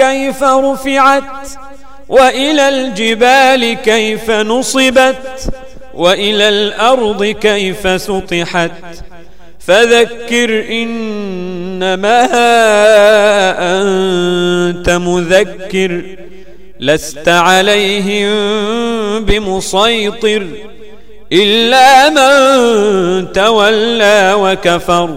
كيف رفعت وإلى الجبال كيف نصبت وإلى الأرض كيف سطحت فذكر إنما أنت مذكر لست عليهم بمسيطر إلا من تولى وكفر